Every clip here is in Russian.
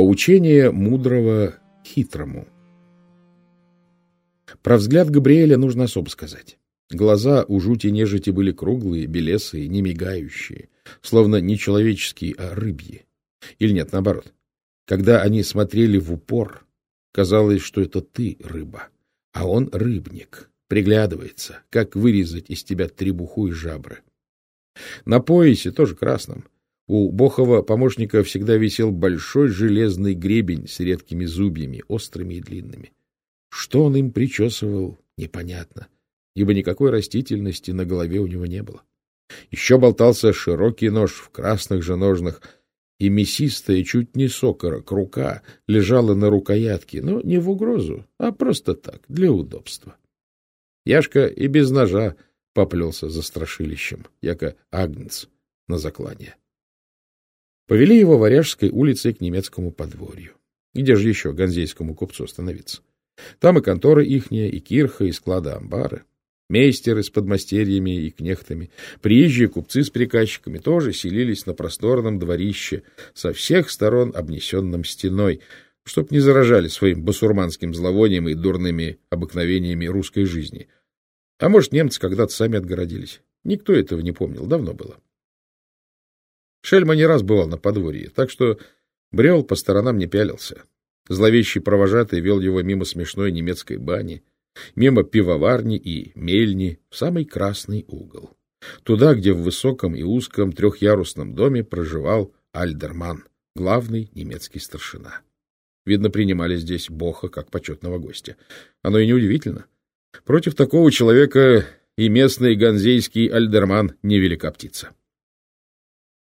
Поучение мудрого хитрому. Про взгляд Габриэля нужно особо сказать. Глаза у жути-нежити были круглые, белесые, не мигающие, словно не человеческие, а рыбьи. Или нет, наоборот. Когда они смотрели в упор, казалось, что это ты рыба, а он рыбник, приглядывается, как вырезать из тебя требуху и жабры. На поясе, тоже красном, у Бохова помощника всегда висел большой железный гребень с редкими зубьями, острыми и длинными. Что он им причесывал, непонятно, ибо никакой растительности на голове у него не было. Еще болтался широкий нож в красных же ножнах, и мясистая, чуть не сокорок, рука лежала на рукоятке, но не в угрозу, а просто так, для удобства. Яшка и без ножа поплелся за страшилищем, яко агнец на заклание. Повели его Варяжской улицей к немецкому подворью. Где же еще ганзейскому купцу остановиться? Там и конторы ихняя, и кирха, и склада амбары. Мейстеры с подмастерьями и кнехтами, приезжие купцы с приказчиками тоже селились на просторном дворище, со всех сторон обнесенном стеной, чтоб не заражали своим басурманским зловонием и дурными обыкновениями русской жизни. А может, немцы когда-то сами отгородились. Никто этого не помнил, давно было. Шельма не раз бывал на подворье, так что брел по сторонам не пялился. Зловещий провожатый вел его мимо смешной немецкой бани, мимо пивоварни и мельни в самый красный угол. Туда, где в высоком и узком трехъярусном доме проживал Альдерман, главный немецкий старшина. Видно, принимали здесь Боха как почетного гостя. Оно и неудивительно. Против такого человека и местный ганзейский Альдерман невелика птица.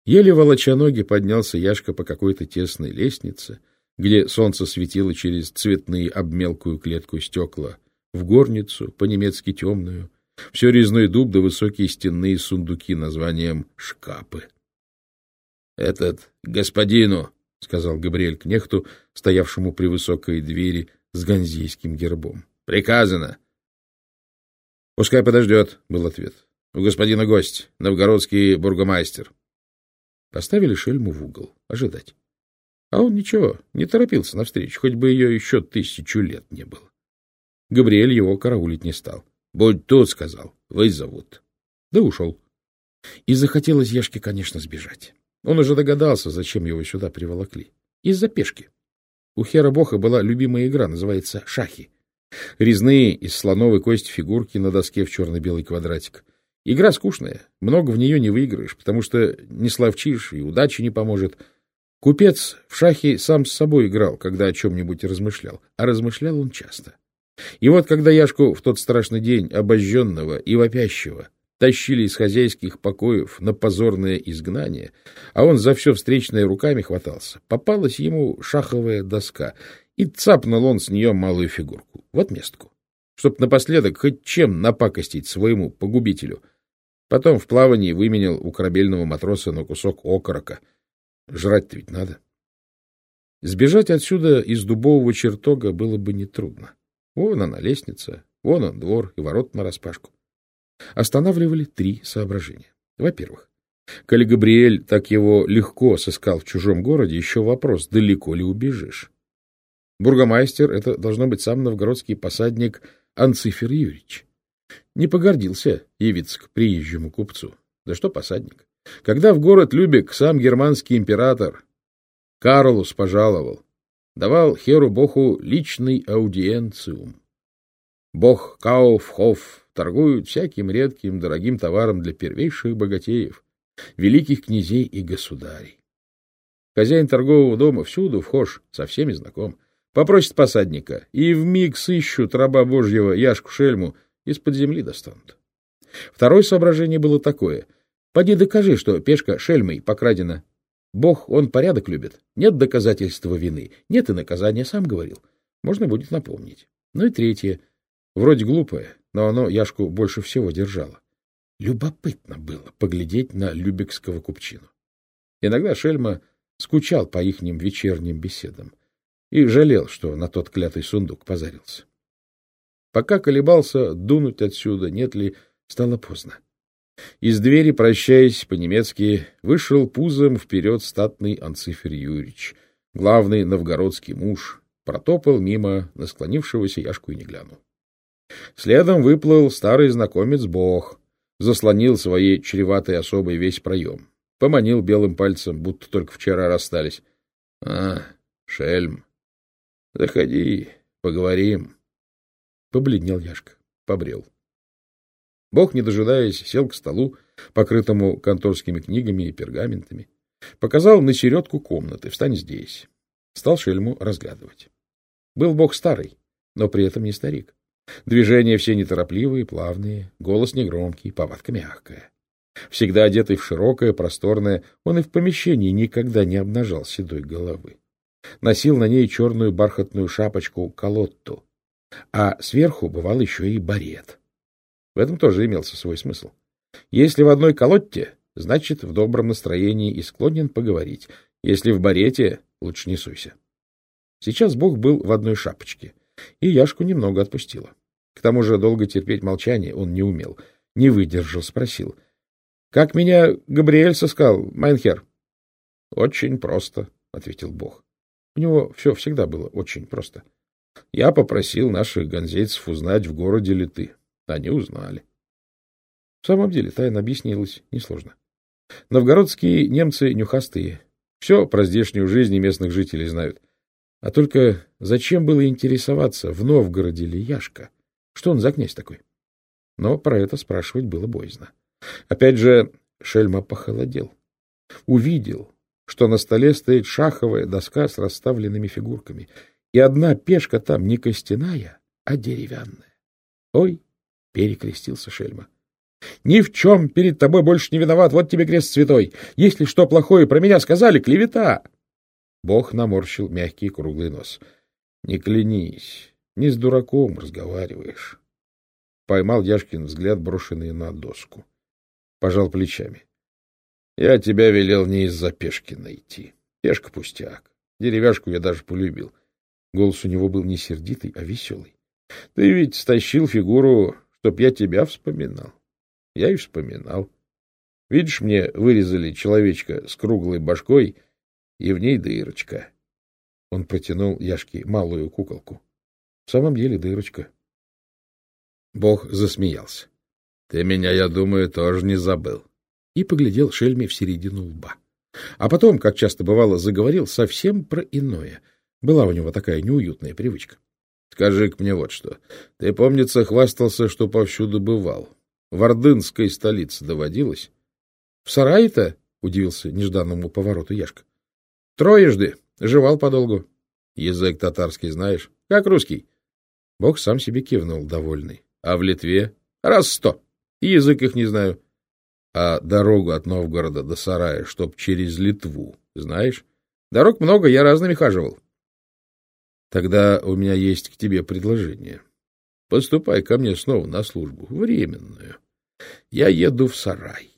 Еле волоча ноги поднялся Яшка по какой-то тесной лестнице, где солнце светило через цветные обмелкую клетку стекла, в горницу, по-немецки темную, все резной дуб да высокие стенные сундуки названием «шкапы». — Этот господину, — сказал Габриэль кнехту, стоявшему при высокой двери с ганзейским гербом. — Приказано. — Пускай подождет, — был ответ. — У господина гость, новгородский бургомастер. Поставили шельму в угол, ожидать. А он ничего, не торопился навстречу, хоть бы ее еще тысячу лет не было. Габриэль его караулить не стал. — Будь тут, — сказал, — вы зовут. Да ушел. И захотелось Яшке, конечно, сбежать. Он уже догадался, зачем его сюда приволокли. Из-за пешки. У Хера Боха была любимая игра, называется шахи. Резные из слоновой кости фигурки на доске в черно-белый квадратик — Игра скучная, много в нее не выиграешь, потому что не словчишь и удачи не поможет. Купец в шахе сам с собой играл, когда о чем-нибудь размышлял, а размышлял он часто. И вот когда Яшку в тот страшный день обожженного и вопящего тащили из хозяйских покоев на позорное изгнание, а он за все встречное руками хватался, попалась ему шаховая доска, и цапнул он с нее малую фигурку, в отместку, чтоб напоследок хоть чем напакостить своему погубителю — Потом в плавании выменял у корабельного матроса на кусок окорока. Жрать-то ведь надо. Сбежать отсюда из дубового чертога было бы нетрудно. Вон она лестница, вон он двор и ворот нараспашку. Останавливали три соображения. Во-первых, коли Габриэль так его легко сыскал в чужом городе, еще вопрос, далеко ли убежишь. Бургомайстер — это должно быть сам новгородский посадник Анцифер Юрьевич. Не погордился явиться к приезжему купцу. Да что посадник. Когда в город Любек сам германский император Карлус пожаловал, давал Херу Боху личный аудиенциум. Бог Кауфхоф торгуют всяким редким дорогим товаром для первейших богатеев, великих князей и государей. Хозяин торгового дома всюду вхож, со всеми знаком. Попросит посадника, и вмиг сыщут раба Божьего Яшку-шельму, из-под земли достанут. Второе соображение было такое. Поди докажи, что пешка шельмой покрадена. Бог, он порядок любит. Нет доказательства вины, нет и наказания, сам говорил. Можно будет напомнить. Ну и третье. Вроде глупое, но оно Яшку больше всего держало. Любопытно было поглядеть на любекского купчину. Иногда Шельма скучал по ихним вечерним беседам и жалел, что на тот клятый сундук позарился. Пока колебался, дунуть отсюда, нет ли, стало поздно. Из двери, прощаясь по-немецки, вышел пузом вперед статный Анцифер Юрьевич. главный новгородский муж, протопал мимо на склонившегося Яшку и не глянул. Следом выплыл старый знакомец Бог, заслонил своей чреватой особой весь проем, поманил белым пальцем, будто только вчера расстались. — А, шельм, заходи, поговорим. Побледнел Яшка, побрел. Бог, не дожидаясь, сел к столу, покрытому конторскими книгами и пергаментами. Показал на середку комнаты. Встань здесь. Стал шельму разглядывать. Был Бог старый, но при этом не старик. Движения все неторопливые, плавные, голос негромкий, повадка мягкая. Всегда одетый в широкое, просторное, он и в помещении никогда не обнажал седой головы. Носил на ней черную бархатную шапочку-калотту, а сверху бывал еще и барет. В этом тоже имелся свой смысл. Если в одной калотте, значит, в добром настроении и склонен поговорить. Если в барете, лучше не суйся. Сейчас Бох был в одной шапочке, и Яшку немного отпустило. К тому же долго терпеть молчание он не умел. Не выдержал, спросил. — Как меня Габриэль сыскал, мейнхер? — Очень просто, — ответил Бог. У него все всегда было очень просто. Я попросил наших гонзейцев узнать, в городе ли ты. Они узнали. В самом деле, тайна объяснилась несложно. Новгородские немцы нюхастые. Все про здешнюю жизнь местных жителей знают. А только зачем было интересоваться, в Новгороде ли Яшка? Что он за князь такой? Но про это спрашивать было боязно. Опять же, Шельма похолодел. Увидел, что на столе стоит шаховая доска с расставленными фигурками, и одна пешка там не костяная, а деревянная. Ой, перекрестился Шельма. Ни в чем перед тобой больше не виноват, вот тебе крест святой. Если что плохое про меня сказали, клевета. Бог наморщил мягкий круглый нос. Не клянись, не с дураком разговариваешь. Поймал Яшкин взгляд, брошенный на доску. Пожал плечами. Я тебя велел не из-за пешки найти. Пешка пустяк. Деревяшку я даже полюбил. Голос у него был не сердитый, а веселый. Ты ведь стащил фигуру чтоб я тебя вспоминал. Я и вспоминал. Видишь, мне вырезали человечка с круглой башкой, и в ней дырочка. Он протянул Яшке малую куколку. В самом деле дырочка. Бог засмеялся. — Ты меня, я думаю, тоже не забыл. И поглядел Шельме в середину лба. А потом, как часто бывало, заговорил совсем про иное. Была у него такая неуютная привычка. Скажи-ка мне вот что. Ты, помнится, хвастался, что повсюду бывал. В Ордынской столице доводилось? — В сарае-то? — удивился нежданному повороту Яшка. — Троежды. Жевал подолгу. — Язык татарский знаешь? — Как русский? Бог сам себе кивнул, довольный. — А в Литве? — Раз сто. Язык их не знаю. — А дорогу от Новгорода до сарая, чтоб через Литву, знаешь? — Дорог много, я разными хаживал. Тогда у меня есть к тебе предложение. Поступай ко мне снова на службу, временную. Я еду в сарай.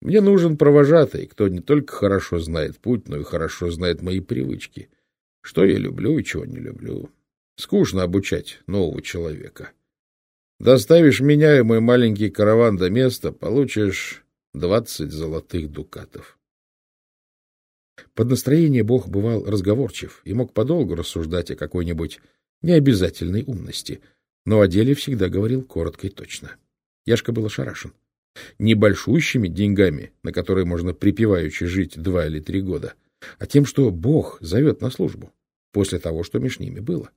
Мне нужен провожатый, кто не только хорошо знает путь, но и хорошо знает мои привычки. Что я люблю и чего не люблю. Скучно обучать нового человека. Доставишь меня и мой маленький караван до места, получишь двадцать золотых дукатов. Под настроение Бог бывал разговорчив и мог подолгу рассуждать о какой-нибудь необязательной умности, но о деле всегда говорил коротко и точно. Яшка был ошарашен. Небольшущими деньгами, на которые можно припеваючи жить два или три года, а тем, что Бог зовет на службу, после того, что между ними было.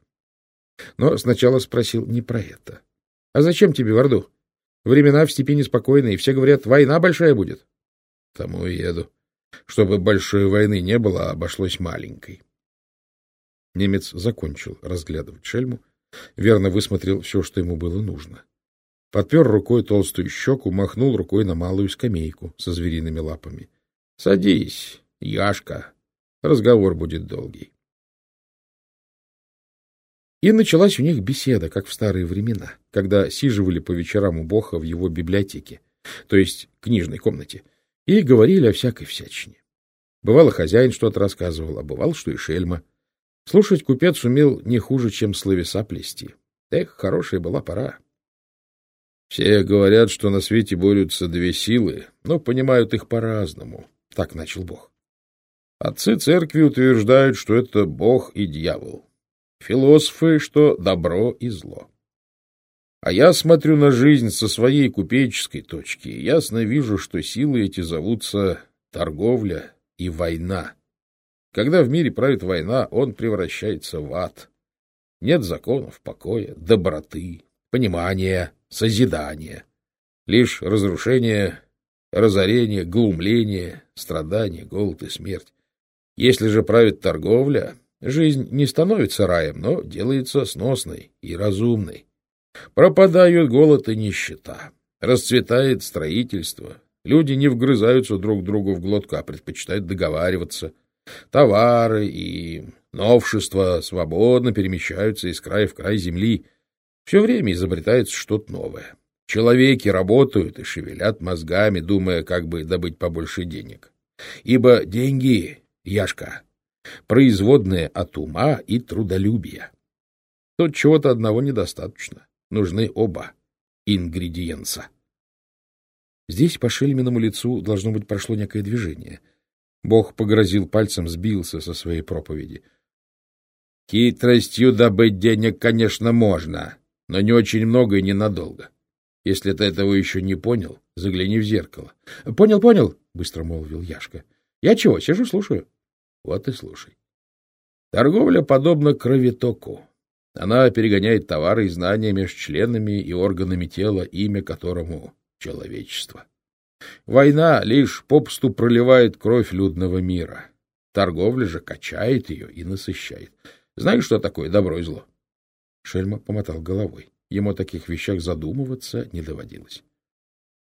Но сначала спросил не про это. — А зачем тебе в Орду? Времена в степи неспокойные, все говорят, война большая будет. — Тому и еду чтобы большой войны не было, а обошлось маленькой. Немец закончил разглядывать шельму, верно высмотрел все, что ему было нужно. Подпер рукой толстую щеку, махнул рукой на малую скамейку со звериными лапами. — Садись, Яшка, разговор будет долгий. И началась у них беседа, как в старые времена, когда сиживали по вечерам у Боха в его библиотеке, то есть книжной комнате, и говорили о всякой всячине. Бывало, хозяин что-то рассказывал, а бывало, что и шельма. Слушать купец умел не хуже, чем словеса плести. Эх, хорошая была пора. Все говорят, что на свете борются две силы, но понимают их по-разному. Так начал Бог. Отцы церкви утверждают, что это Бог и дьявол. Философы, что добро и зло. А я смотрю на жизнь со своей купеческой точки и ясно вижу, что силы эти зовутся торговля и война. Когда в мире правит война, он превращается в ад. Нет законов, покоя, доброты, понимания, созидания. Лишь разрушение, разорение, глумление, страдания, голод и смерть. Если же правит торговля, жизнь не становится раем, но делается сносной и разумной. Пропадают голод и нищета, расцветает строительство. Люди не вгрызаются друг другу в глотку, а предпочитают договариваться. Товары и новшества свободно перемещаются из края в край земли. Все время изобретается что-то новое. Человеки работают и шевелят мозгами, думая, как бы добыть побольше денег. Ибо деньги, Яшка, производные от ума и трудолюбия. Тут чего-то одного недостаточно. Нужны оба ингредиенса. Здесь по Шельминому лицу, должно быть, прошло некое движение. Бог погрозил пальцем, сбился со своей проповеди. — Хитростью добыть денег, конечно, можно, но не очень много и ненадолго. Если ты этого еще не понял, загляни в зеркало. — Понял, понял, — быстро молвил Яшка. — Я чего, сижу, слушаю. — Вот и слушай. Торговля подобна кровотоку. Она перегоняет товары и знания между членами и органами тела, имя которому — человечество. Война лишь попусту проливает кровь людного мира. Торговля же качает ее и насыщает. Знаешь, что такое добро и зло? Шельма помотал головой. Ему о таких вещах задумываться не доводилось.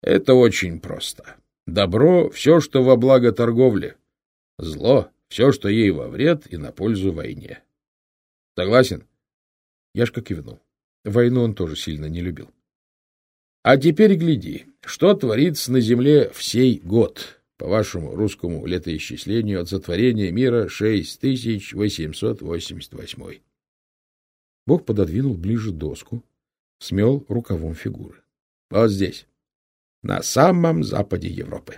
Это очень просто. Добро — все, что во благо торговли. Зло — все, что ей во вред и на пользу войне. Согласен? Яшка кивнул. Войну он тоже сильно не любил. А теперь гляди, что творится на земле в сей год, по вашему русскому летоисчислению от сотворения мира 6888. Бог пододвинул ближе доску, смел рукавом фигуры. — Вот здесь, на самом западе Европы.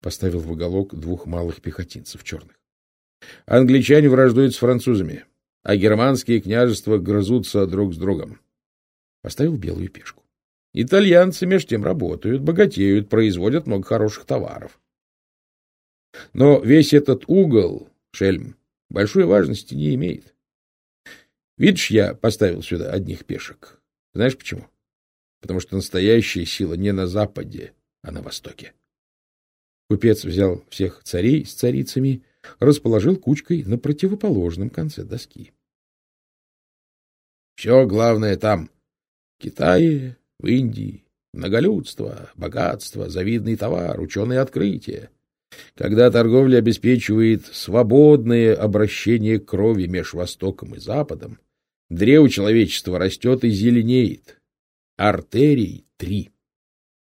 Поставил в уголок двух малых пехотинцев черных. Англичане враждуют с французами, а германские княжества грызутся друг с другом. Поставил белую пешку. Итальянцы меж тем работают, богатеют, производят много хороших товаров. Но весь этот угол, шельм, большой важности не имеет. Видишь, я поставил сюда одних пешек. Знаешь почему? Потому что настоящая сила не на западе, а на востоке. Купец взял всех царей с царицами, расположил кучкой на противоположном конце доски. Все главное там. В Китае, в Индии. Многолюдство, богатство, завидный товар, ученые открытия. Когда торговля обеспечивает свободное обращение крови меж Востоком и Западом, Древо человечества растет и зеленеет. Артерий три.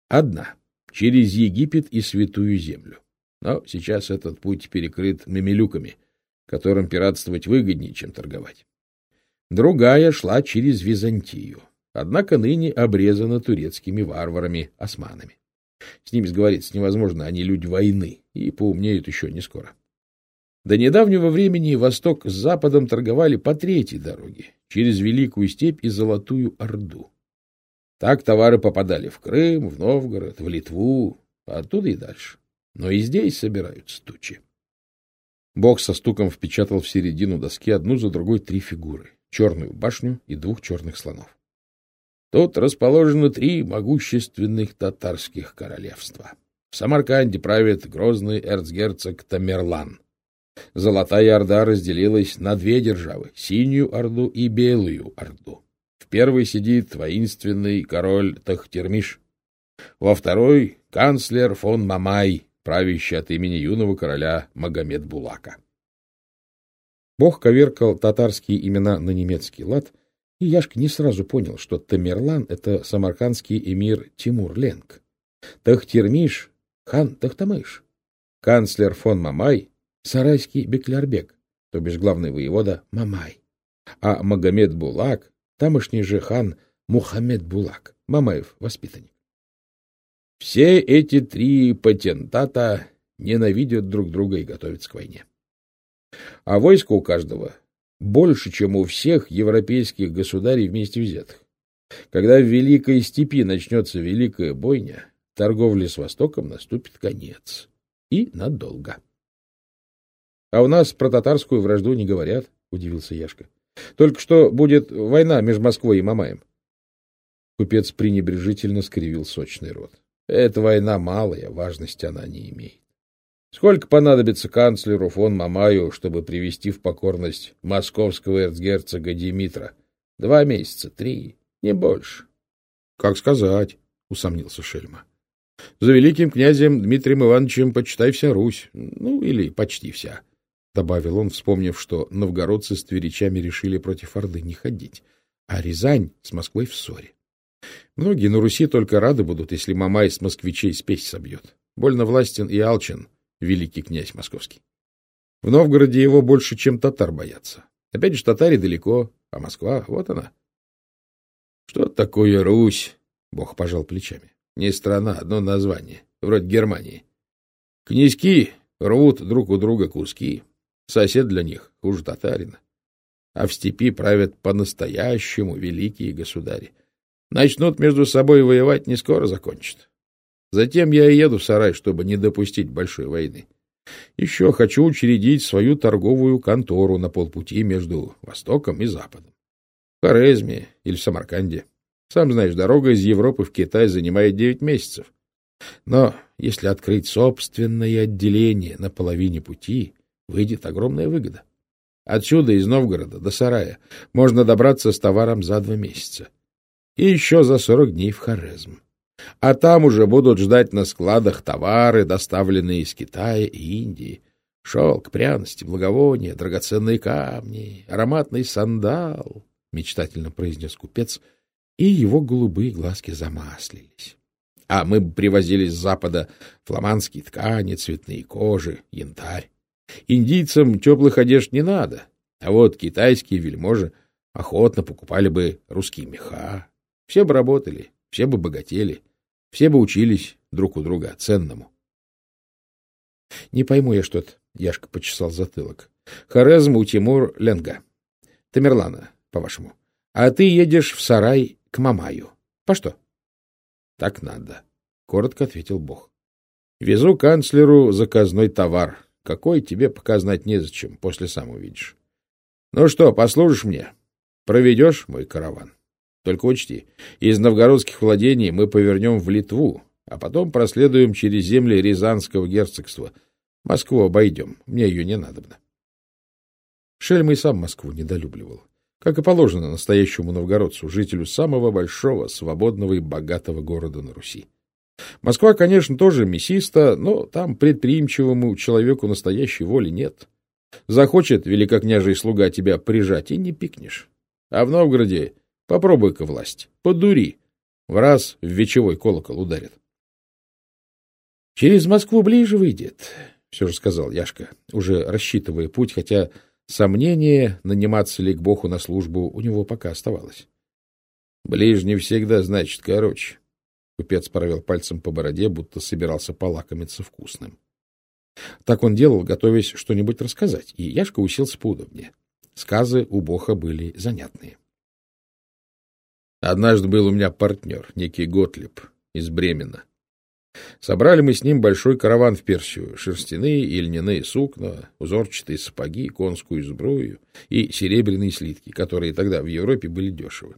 Одна — через Египет и Святую Землю. Но сейчас этот путь перекрыт мемелюками, которым пиратствовать выгоднее, чем торговать. Другая шла через Византию, однако ныне обрезана турецкими варварами, османами. С ними сговориться невозможно, они люди войны и поумнеют еще не скоро. До недавнего времени Восток с Западом торговали по третьей дороге, через Великую степь и Золотую Орду. Так товары попадали в Крым, в Новгород, в Литву, а оттуда и дальше. Но и здесь собираются тучи. Бог со стуком впечатал в середину доски одну за другой три фигуры — черную башню и двух черных слонов. Тут расположены три могущественных татарских королевства. В Самарканде правит грозный эрцгерцог Тамерлан — Золотая Орда разделилась на две державы — Синюю Орду и Белую Орду. В первой сидит воинственный король Тахтермиш, во второй — канцлер фон Мамай, правящий от имени юного короля Магомед Булака. Бог коверкал татарские имена на немецкий лад, и Яшка не сразу понял, что Тамерлан — это самаркандский эмир Тимур Ленг, Тахтермиш — хан Тахтамыш, канцлер фон Мамай Сарайский Беклярбек, то бишь главный воевода Мамай, а Магомед Булак, тамошний же хан Мухаммед Булак, Мамаев воспитанник. Все эти три патентата ненавидят друг друга и готовятся к войне. А войско у каждого больше, чем у всех европейских государей вместе взятых. Когда в Великой Степи начнется Великая Бойня, торговле с Востоком наступит конец. И надолго. — А у нас про татарскую вражду не говорят, — удивился Яшка. — Только что будет война между Москвой и Мамаем. Купец пренебрежительно скривил сочный рот. — Эта война малая, важности она не имеет. Сколько понадобится канцлеру фон Мамаю, чтобы привести в покорность московского эрцгерцога Димитра? Два месяца, три, не больше. — Как сказать, — усомнился Шельма. — За великим князем Дмитрием Ивановичем почитай вся Русь, ну или почти вся, — добавил он, вспомнив, что новгородцы с тверичами решили против Орды не ходить, а Рязань с Москвой в ссоре. Многие на Руси только рады будут, если Мамай с москвичей спесь собьет. Больно властен и алчен, великий князь московский. В Новгороде его больше, чем татар боятся. Опять же, татаре далеко, а Москва, вот она. Что такое Русь? Бог пожал плечами. Не страна, одно название, вроде Германии. Князьки рвут друг у друга куски. Сосед для них хуже татарина. А в степи правят по-настоящему великие государи. Начнут между собой воевать, не скоро закончат. Затем я и еду в сарай, чтобы не допустить большой войны. Еще хочу учредить свою торговую контору на полпути между Востоком и Западом. В Хорезме или в Самарканде. Сам знаешь, дорога из Европы в Китай занимает девять месяцев. Но если открыть собственное отделение на половине пути, выйдет огромная выгода. Отсюда, из Новгорода до Сарая, можно добраться с товаром за два месяца. И еще за сорок дней в Хорезм а там уже будут ждать на складах товары, доставленные из Китая и Индии. Шелк, пряности, благовония, драгоценные камни, ароматный сандал, — мечтательно произнес купец, и его голубые глазки замаслились. А мы привозили с запада фламандские ткани, цветные кожи, янтарь. Индийцам теплых одежд не надо, а вот китайские вельможи охотно покупали бы русские меха. Все бы работали, все бы богатели. Все бы учились друг у друга ценному. — Не пойму я что-то, — Яшка почесал затылок. — Хорезм у Тимур Ленга. Тамерлана, по-вашему. А ты едешь в сарай к Мамаю. По что? — Так надо, — коротко ответил Бог. — Везу канцлеру заказной товар. Какой тебе пока знать незачем, после сам увидишь. Ну что, послужишь мне? Проведешь мой караван? Только учти, из новгородских владений мы повернем в Литву, а потом проследуем через земли Рязанского герцогства. Москву обойдем, мне ее не надобно. Шельма и сам Москву недолюбливал, как и положено настоящему новгородцу, жителю самого большого, свободного и богатого города на Руси. Москва, конечно, тоже мясиста, но там предприимчивому человеку настоящей воли нет. Захочет великокняжий слуга тебя прижать, и не пикнешь. А в Новгороде Попробуй-ка власть, подури. В раз в вечевой колокол ударит. — Через Москву ближе выйдет, — все же сказал Яшка, уже рассчитывая путь, хотя сомнение, наниматься ли к Богу на службу, у него пока оставалось. — Ближний всегда значит короче. Купец провел пальцем по бороде, будто собирался полакомиться вкусным. Так он делал, готовясь что-нибудь рассказать, и Яшка уселся поудобнее. Сказы у Боха были занятные. Однажды был у меня партнер, некий Готлиб из Бремена. Собрали мы с ним большой караван в Персию, шерстяные и льняные сукна, узорчатые сапоги, конскую сбрую и серебряные слитки, которые тогда в Европе были дешевы.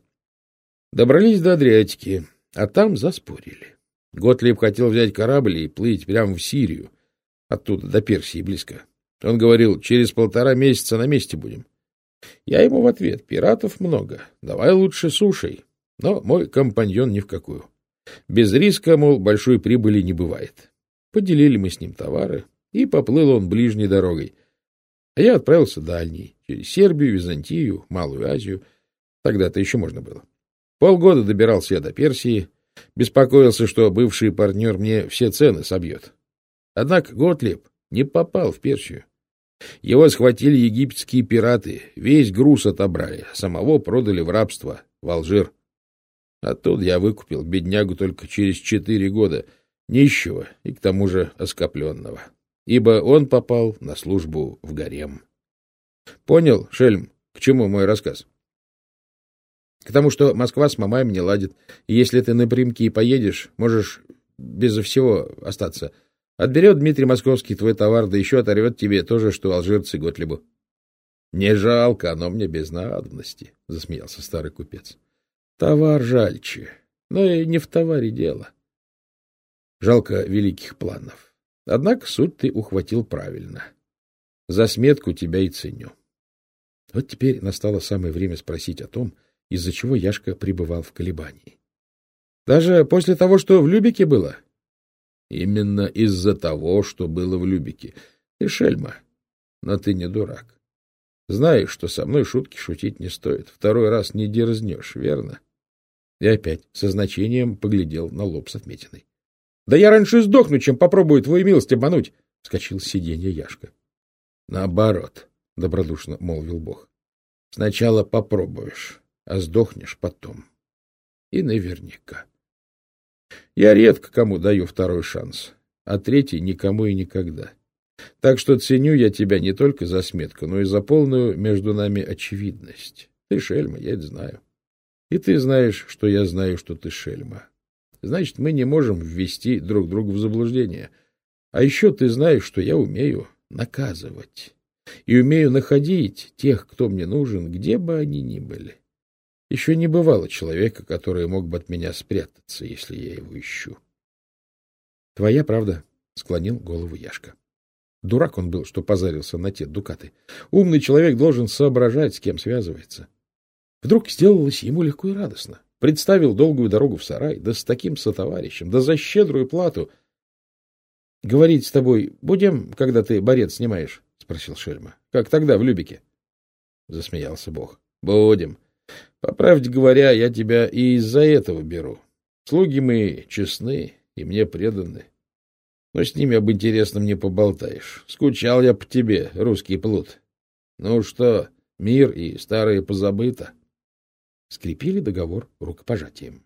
Добрались до Адриатики, а там заспорили. Готлиб хотел взять корабль и плыть прямо в Сирию, оттуда до Персии близко. Он говорил, через полтора месяца на месте будем. Я ему в ответ, пиратов много, давай лучше сушей. Но мой компаньон ни в какую. Без риска, мол, большой прибыли не бывает. Поделили мы с ним товары, и поплыл он ближней дорогой. А я отправился дальней, через Сербию, Византию, Малую Азию. Тогда-то еще можно было. Полгода добирался я до Персии, беспокоился, что бывший партнер мне все цены собьет. Однако Готлеб не попал в Персию. Его схватили египетские пираты, весь груз отобрали, самого продали в рабство, в Алжир. Оттуда я выкупил беднягу только через четыре года, нищего и к тому же оскопленного, ибо он попал на службу в гарем. Понял, Шельм, к чему мой рассказ? К тому, что Москва с Мамаем не ладит, и если ты напрямки и поедешь, можешь безо всего остаться. Отберет Дмитрий Московский твой товар, да еще оторвет тебе то же, что алжирцы Готлибу. — Не жалко, оно мне без надобности, — засмеялся старый купец. — Товар жальче, но и не в товаре дело. Жалко великих планов. Однако суть ты ухватил правильно. За сметку тебя и ценю. Вот теперь настало самое время спросить о том, из-за чего Яшка пребывал в колебании. Даже после того, что в Любике было? Именно из-за того, что было в Любике. Ты шельма, но ты не дурак. Знаешь, что со мной шутки шутить не стоит. Второй раз не дерзнешь, верно? И опять со значением поглядел на лоб с отметиной. — Да я раньше сдохну, чем попробую твою милость обмануть! — вскочил с сиденья Яшка. — Наоборот, — добродушно молвил Бог. — Сначала попробуешь, а сдохнешь потом. И наверняка. Я редко кому даю второй шанс, а третий никому и никогда. Так что ценю я тебя не только за сметку, но и за полную между нами очевидность. Ты шельма, я это знаю. И ты знаешь, что я знаю, что ты шельма. Значит, мы не можем ввести друг друга в заблуждение. А еще ты знаешь, что я умею наказывать. И умею находить тех, кто мне нужен, где бы они ни были. Еще не бывало человека, который мог бы от меня спрятаться, если я его ищу. — Твоя правда, — склонил голову Яшка. Дурак он был, что позарился на те дукаты. Умный человек должен соображать, с кем связывается. Вдруг сделалось ему легко и радостно. Представил долгую дорогу в сарай, да с таким сотоварищем, да за щедрую плату. — Говорить с тобой будем, когда ты борец снимаешь? — спросил Шельма. — Как тогда, в Любике? Засмеялся Бог. — Будем. — по правде говоря, я тебя и из-за этого беру. Слуги мы честны и мне преданы. Но с ними об интересном не поболтаешь. Скучал я по тебе, русский плут. Ну что, мир и старое позабыто. Скрепили договор рукопожатием.